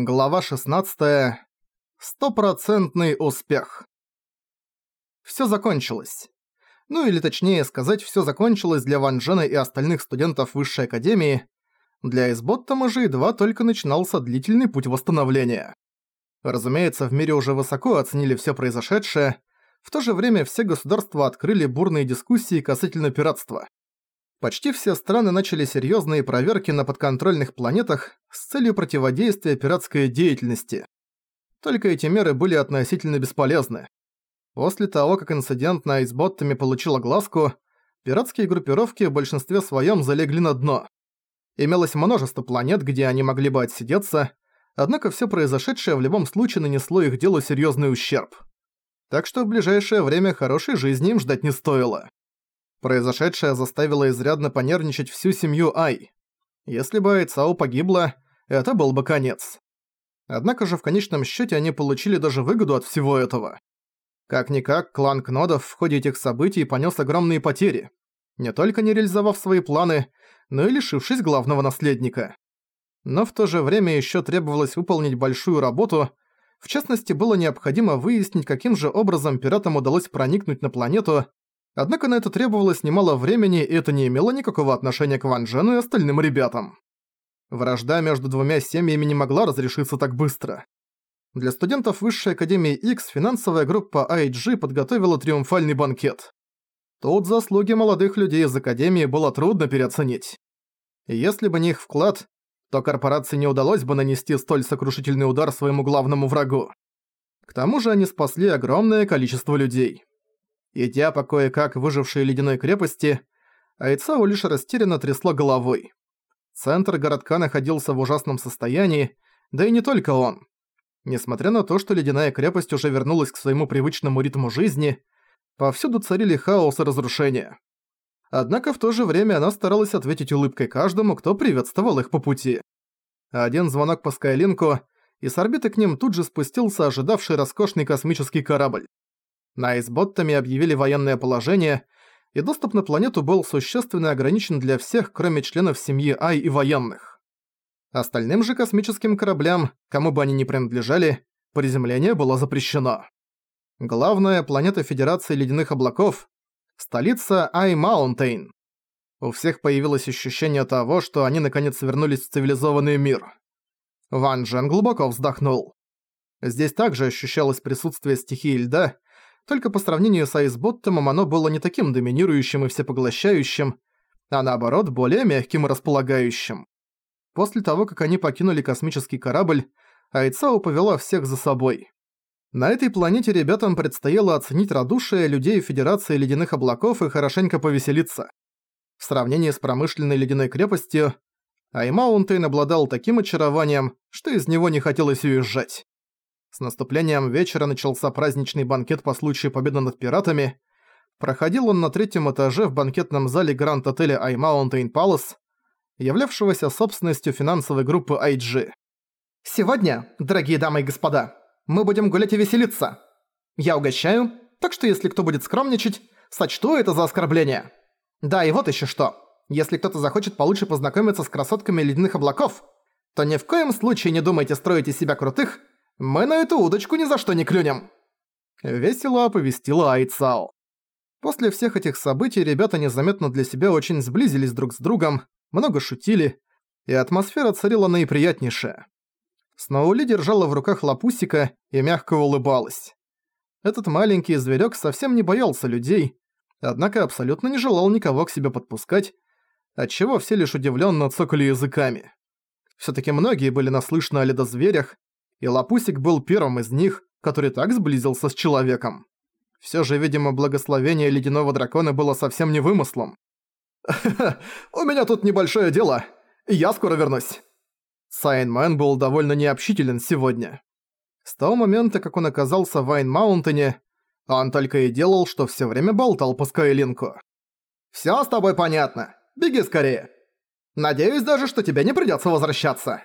Глава 16. Стопроцентный успех. Всё закончилось. Ну или точнее сказать, всё закончилось для Ван Джена и остальных студентов Высшей Академии. Для Эсботтома же едва только начинался длительный путь восстановления. Разумеется, в мире уже высоко оценили всё произошедшее, в то же время все государства открыли бурные дискуссии касательно пиратства. Почти все страны начали серьезные проверки на подконтрольных планетах с целью противодействия пиратской деятельности. Только эти меры были относительно бесполезны. После того, как инцидент на Айсботтами получил огласку, пиратские группировки в большинстве своем залегли на дно. Имелось множество планет, где они могли бы отсидеться, однако все произошедшее в любом случае нанесло их делу серьезный ущерб. Так что в ближайшее время хорошей жизни им ждать не стоило. Произошедшее заставило изрядно понервничать всю семью Ай. Если бы Айцао погибла, это был бы конец. Однако же в конечном счете они получили даже выгоду от всего этого. Как-никак, клан Кнодов в ходе этих событий понес огромные потери, не только не реализовав свои планы, но и лишившись главного наследника. Но в то же время еще требовалось выполнить большую работу, в частности, было необходимо выяснить, каким же образом пиратам удалось проникнуть на планету, Однако на это требовалось немало времени, и это не имело никакого отношения к Ван Джену и остальным ребятам. Вражда между двумя семьями не могла разрешиться так быстро. Для студентов Высшей Академии X финансовая группа IG подготовила триумфальный банкет. Тут заслуги молодых людей из Академии было трудно переоценить. Если бы не их вклад, то корпорации не удалось бы нанести столь сокрушительный удар своему главному врагу. К тому же они спасли огромное количество людей. Идя по кое-как выжившей ледяной крепости, Айцао лишь растерянно трясло головой. Центр городка находился в ужасном состоянии, да и не только он. Несмотря на то, что ледяная крепость уже вернулась к своему привычному ритму жизни, повсюду царили хаос и разрушения. Однако в то же время она старалась ответить улыбкой каждому, кто приветствовал их по пути. Один звонок по Скайлинку, и с орбиты к ним тут же спустился ожидавший роскошный космический корабль. На Айсботтами объявили военное положение, и доступ на планету был существенно ограничен для всех, кроме членов семьи Ай и военных. Остальным же космическим кораблям, кому бы они ни принадлежали, приземление было запрещено. Главная планета Федерации Ледяных Облаков – столица Ай-Маунтейн. У всех появилось ощущение того, что они наконец вернулись в цивилизованный мир. Ван Джен глубоко вздохнул. Здесь также ощущалось присутствие стихии льда, только по сравнению с Айсботтомом оно было не таким доминирующим и всепоглощающим, а наоборот более мягким и располагающим. После того, как они покинули космический корабль, Айцао повела всех за собой. На этой планете ребятам предстояло оценить радушие людей Федерации Ледяных Облаков и хорошенько повеселиться. В сравнении с промышленной ледяной крепостью, iMountain обладал таким очарованием, что из него не хотелось уезжать. С наступлением вечера начался праздничный банкет по случаю победы над пиратами. Проходил он на третьем этаже в банкетном зале гранд-отеля iMountain Palace, являвшегося собственностью финансовой группы IG. «Сегодня, дорогие дамы и господа, мы будем гулять и веселиться. Я угощаю, так что если кто будет скромничать, сочту это за оскорбление. Да, и вот еще что. Если кто-то захочет получше познакомиться с красотками ледяных облаков, то ни в коем случае не думайте строить из себя крутых мы на эту удочку ни за что не клюнем!» Весело оповестила Айцао. После всех этих событий ребята незаметно для себя очень сблизились друг с другом, много шутили, и атмосфера царила наиприятнейшая. Сноули держала в руках лапусика и мягко улыбалась. Этот маленький зверёк совсем не боялся людей, однако абсолютно не желал никого к себе подпускать, отчего все лишь удивлённо цокали языками. Всё-таки многие были наслышаны о ледозверях, и Лапусик был первым из них, который так сблизился с человеком. Всё же, видимо, благословение ледяного дракона было совсем не вымыслом. у меня тут небольшое дело. Я скоро вернусь». Сайнмен был довольно необщителен сегодня. С того момента, как он оказался в Вайн-Маунтене, он только и делал, что всё время болтал по Скайлинку. «Всё с тобой понятно. Беги скорее. Надеюсь даже, что тебе не придётся возвращаться».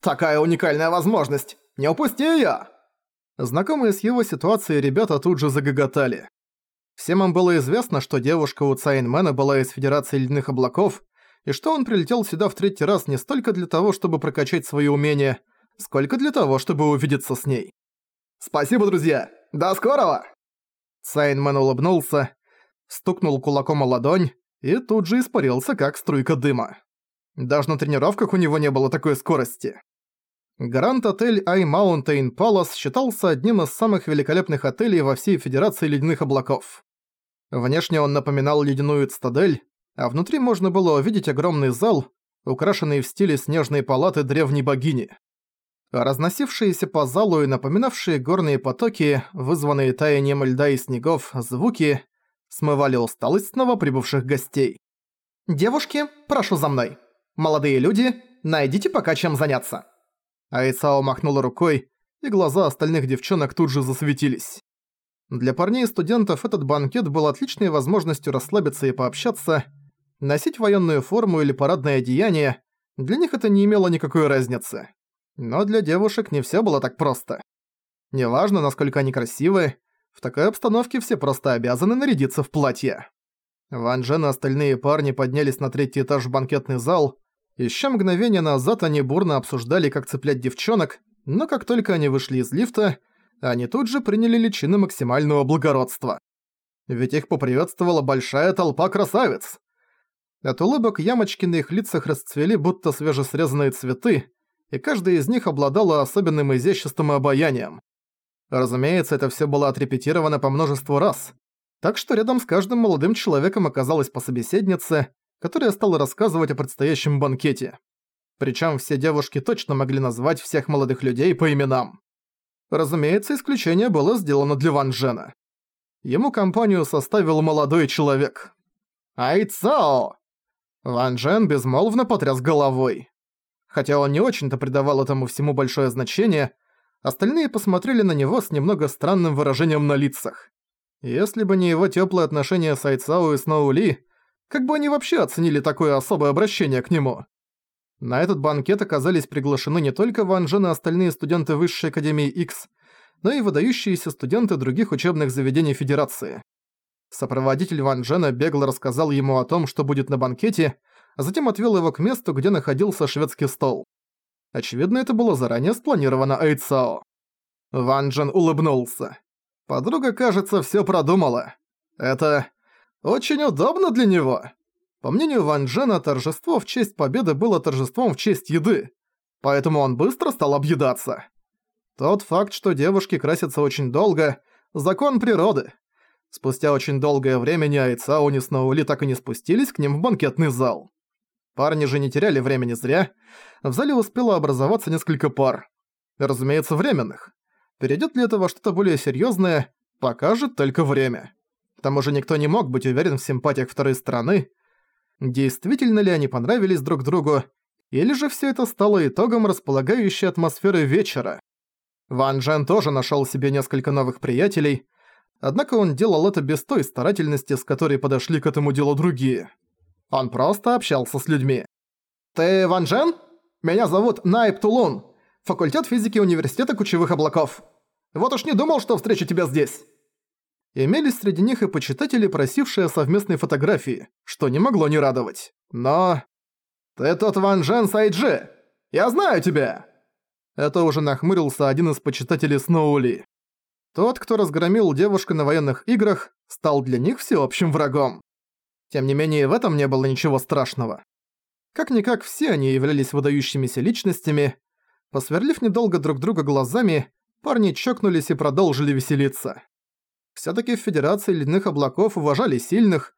Такая уникальная возможность! Не упусти её!» Знакомые с его ситуацией ребята тут же загоготали. Всем им было известно, что девушка у Цайнмена была из Федерации Ледяных Облаков, и что он прилетел сюда в третий раз не столько для того, чтобы прокачать свои умения, сколько для того, чтобы увидеться с ней. «Спасибо, друзья! До скорого!» Сайнман улыбнулся, стукнул кулаком о ладонь и тут же испарился, как струйка дыма. Даже на тренировках у него не было такой скорости. Гранд-отель Ай Маунтейн Палас считался одним из самых великолепных отелей во всей Федерации Ледяных Облаков. Внешне он напоминал ледяную цитадель, а внутри можно было увидеть огромный зал, украшенный в стиле снежной палаты древней богини. Разносившиеся по залу и напоминавшие горные потоки, вызванные таянием льда и снегов, звуки, смывали усталость снова прибывших гостей. «Девушки, прошу за мной. Молодые люди, найдите пока чем заняться». Айцао махнула рукой, и глаза остальных девчонок тут же засветились. Для парней и студентов этот банкет был отличной возможностью расслабиться и пообщаться. Носить военную форму или парадное одеяние – для них это не имело никакой разницы. Но для девушек не всё было так просто. Неважно, насколько они красивы, в такой обстановке все просто обязаны нарядиться в платье. Ван Джен и остальные парни поднялись на третий этаж в банкетный зал, Ещё мгновение назад они бурно обсуждали, как цеплять девчонок, но как только они вышли из лифта, они тут же приняли личины максимального благородства. Ведь их поприветствовала большая толпа красавиц. От улыбок ямочки на их лицах расцвели будто свежесрезанные цветы, и каждая из них обладала особенным изяществом и обаянием. Разумеется, это всё было отрепетировано по множеству раз, так что рядом с каждым молодым человеком оказалась по собеседнице, которая стала рассказывать о предстоящем банкете. Причем все девушки точно могли назвать всех молодых людей по именам. Разумеется, исключение было сделано для Ван Джена. Ему компанию составил молодой человек. Айцао! Ван Джен безмолвно потряс головой. Хотя он не очень-то придавал этому всему большое значение, остальные посмотрели на него с немного странным выражением на лицах. Если бы не его теплое отношение с Айцао и Сноу Ли, как бы они вообще оценили такое особое обращение к нему? На этот банкет оказались приглашены не только Ван Джен и остальные студенты Высшей Академии X, но и выдающиеся студенты других учебных заведений Федерации. Сопроводитель Ван Джена бегло рассказал ему о том, что будет на банкете, а затем отвел его к месту, где находился шведский стол. Очевидно, это было заранее спланировано Айцао. Ван Джен улыбнулся. Подруга, кажется, всё продумала. Это очень удобно для него. По мнению Ван Джена, торжество в честь победы было торжеством в честь еды, поэтому он быстро стал объедаться. Тот факт, что девушки красятся очень долго – закон природы. Спустя очень долгое время ни Айцао, ни Сноули так и не спустились к ним в банкетный зал. Парни же не теряли времени зря. В зале успело образоваться несколько пар. Разумеется, временных. Перейдет ли это во что-то более серьезное, покажет только время. К тому же никто не мог быть уверен в симпатиях второй стороны. Действительно ли они понравились друг другу, или же все это стало итогом располагающей атмосферы вечера. Ван Джен тоже нашел себе несколько новых приятелей, однако он делал это без той старательности, с которой подошли к этому делу другие. Он просто общался с людьми. «Ты Ван Джен? Меня зовут Найп Тулун, факультет физики Университета Кучевых Облаков. Вот уж не думал, что встречу тебя здесь». Имелись среди них и почитатели, просившие совместной фотографии, что не могло не радовать. Но... «Ты тот Ван Джен Сайджи! Я знаю тебя!» Это уже нахмурился один из почитателей Сноули. Тот, кто разгромил девушку на военных играх, стал для них всеобщим врагом. Тем не менее, в этом не было ничего страшного. Как-никак все они являлись выдающимися личностями. Посверлив недолго друг друга глазами, парни чокнулись и продолжили веселиться. Всё-таки в Федерации Ледяных Облаков уважали сильных,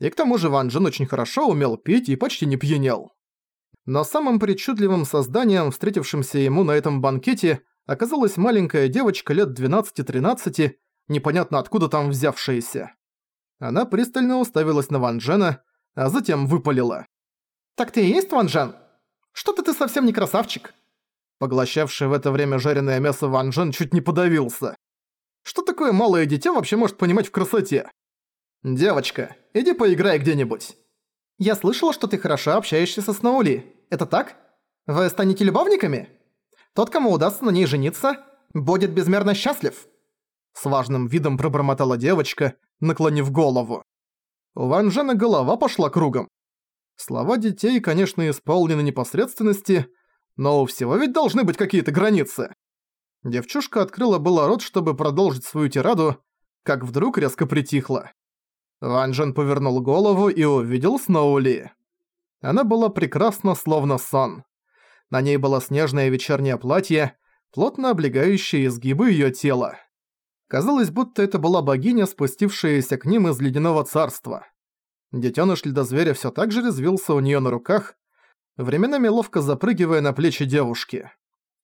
и к тому же Ван Джен очень хорошо умел пить и почти не пьянел. Но самым причудливым созданием, встретившимся ему на этом банкете, оказалась маленькая девочка лет 12-13, непонятно откуда там взявшаяся. Она пристально уставилась на Ван Джена, а затем выпалила. «Так ты и есть Ван Джен? Что-то ты совсем не красавчик!» Поглощавший в это время жареное мясо Ван Джен чуть не подавился. Что такое малое дитя вообще может понимать в красоте? Девочка, иди поиграй где-нибудь. Я слышала, что ты хорошо общаешься со Сноули. Это так? Вы станете любовниками? Тот, кому удастся на ней жениться, будет безмерно счастлив. С важным видом пробормотала девочка, наклонив голову. У Ван Жена голова пошла кругом. Слова детей, конечно, исполнены непосредственности, Но у всего ведь должны быть какие-то границы. Девчушка открыла было рот, чтобы продолжить свою тираду, как вдруг резко притихла. Ван Джен повернул голову и увидел Сноули. Она была прекрасна, словно сон. На ней было снежное вечернее платье, плотно облегающее изгибы её тела. Казалось, будто это была богиня, спустившаяся к ним из ледяного царства. Детёныш ледозверя всё так же резвился у неё на руках, временами ловко запрыгивая на плечи девушки.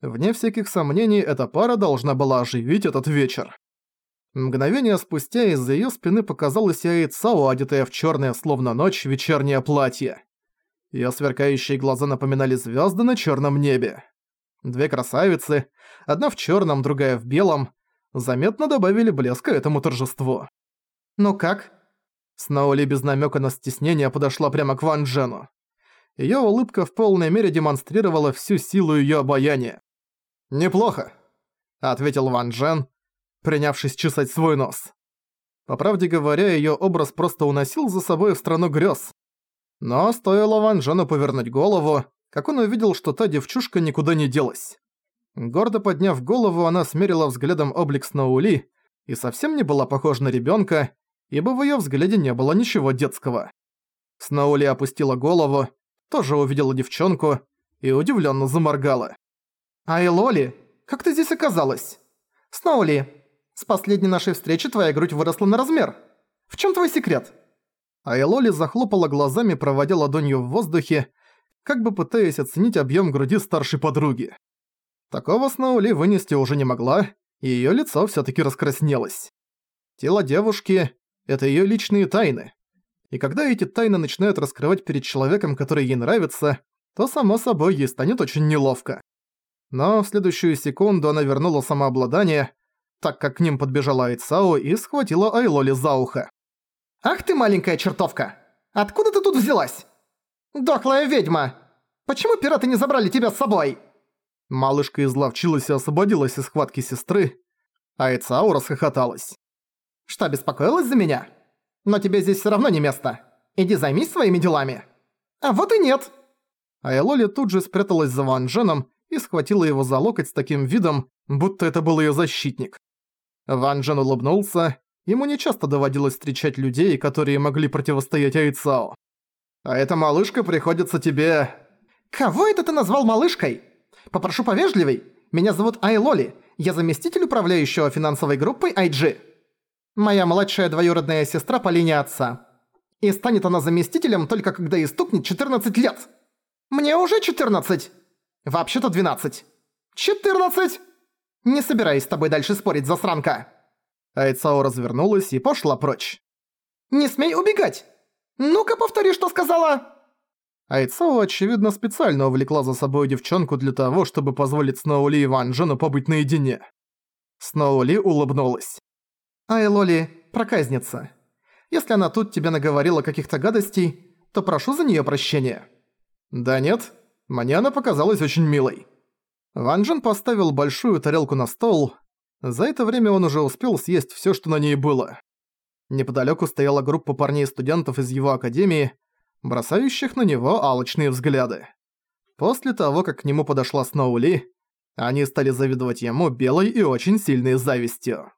Вне всяких сомнений, эта пара должна была оживить этот вечер. Мгновение спустя из-за её спины показалась Яйцао, одетая в чёрное, словно ночь, вечернее платье. Её сверкающие глаза напоминали звёзды на чёрном небе. Две красавицы, одна в чёрном, другая в белом, заметно добавили блеска этому торжеству. «Ну как?» Сноули без намёка на стеснение подошла прямо к Ван Джену. Её улыбка в полной мере демонстрировала всю силу её обаяния. «Неплохо», — ответил Ван Джен, принявшись чесать свой нос. По правде говоря, её образ просто уносил за собой в страну грёз. Но стоило Ван Джену повернуть голову, как он увидел, что та девчушка никуда не делась. Гордо подняв голову, она смерила взглядом облик Сноули и совсем не была похожа на ребёнка, ибо в её взгляде не было ничего детского. Сноули опустила голову, тоже увидела девчонку и удивлённо заморгала. «Ай, Лоли, как ты здесь оказалась?» «Сноули, с последней нашей встречи твоя грудь выросла на размер. В чём твой секрет?» Айлоли захлопала глазами, проводя ладонью в воздухе, как бы пытаясь оценить объём груди старшей подруги. Такого Сноули вынести уже не могла, и её лицо всё-таки раскраснелось. Тело девушки — это её личные тайны. И когда эти тайны начинают раскрывать перед человеком, который ей нравится, то само собой ей станет очень неловко. Но в следующую секунду она вернула самообладание, так как к ним подбежала Айцао и схватила Айлоли за ухо. «Ах ты маленькая чертовка! Откуда ты тут взялась? Дохлая ведьма! Почему пираты не забрали тебя с собой?» Малышка изловчилась и освободилась из схватки сестры, а Айцао расхохоталась. «Что, беспокоилась за меня? Но тебе здесь всё равно не место. Иди займись своими делами». «А вот и нет!» Айлоли тут же спряталась за Ван Дженом и схватила его за локоть с таким видом, будто это был её защитник. Ван Джен улыбнулся, ему нечасто доводилось встречать людей, которые могли противостоять Айцао. «А эта малышка приходится тебе...» «Кого это ты назвал малышкой? Попрошу повежливей. Меня зовут Айлоли, я заместитель управляющего финансовой группой IG. Моя младшая двоюродная сестра по линии отца. И станет она заместителем только когда ей стукнет 14 лет. Мне уже 14. Вообще-то 12. 14! Не собираюсь с тобой дальше спорить, засранка. Айцао развернулась и пошла прочь. «Не смей убегать! Ну-ка повтори, что сказала!» Айцао, очевидно, специально увлекла за собой девчонку для того, чтобы позволить Сноули и Ван Джену побыть наедине. Сноули улыбнулась. «Ай, Лоли, проказница. Если она тут тебе наговорила каких-то гадостей, то прошу за неё прощения». «Да нет, мне она показалась очень милой». Ван Джен поставил большую тарелку на стол. За это время он уже успел съесть всё, что на ней было. Неподалёку стояла группа парней-студентов из его академии, бросающих на него алчные взгляды. После того, как к нему подошла Сноули, они стали завидовать ему белой и очень сильной завистью.